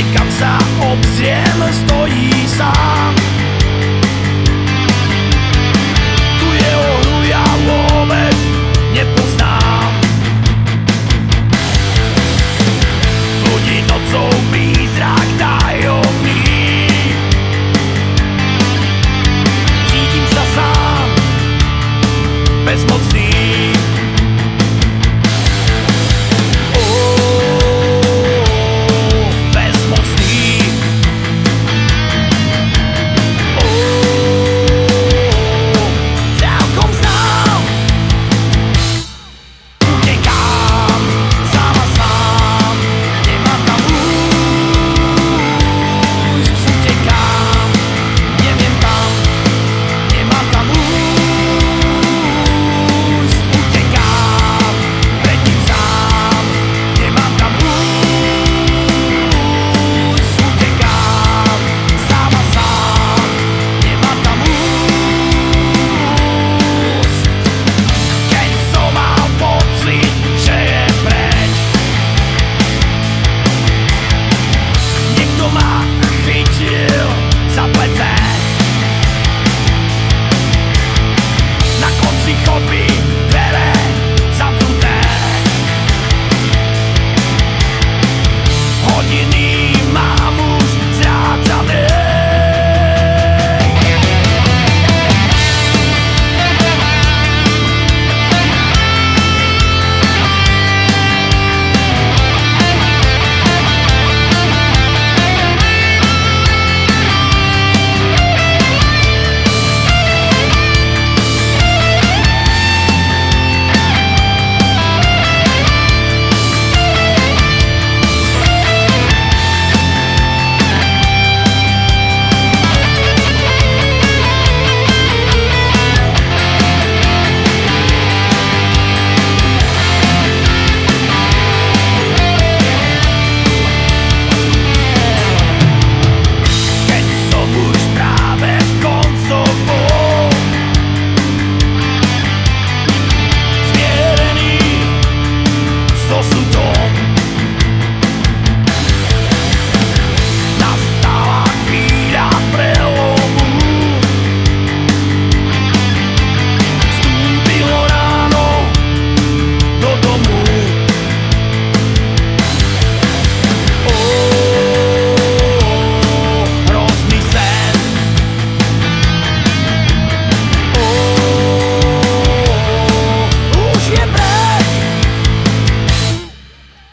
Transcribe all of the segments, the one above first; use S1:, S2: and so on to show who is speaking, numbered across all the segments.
S1: Niekam sa obzriem, stojí sám.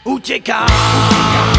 S1: utekám. utekám.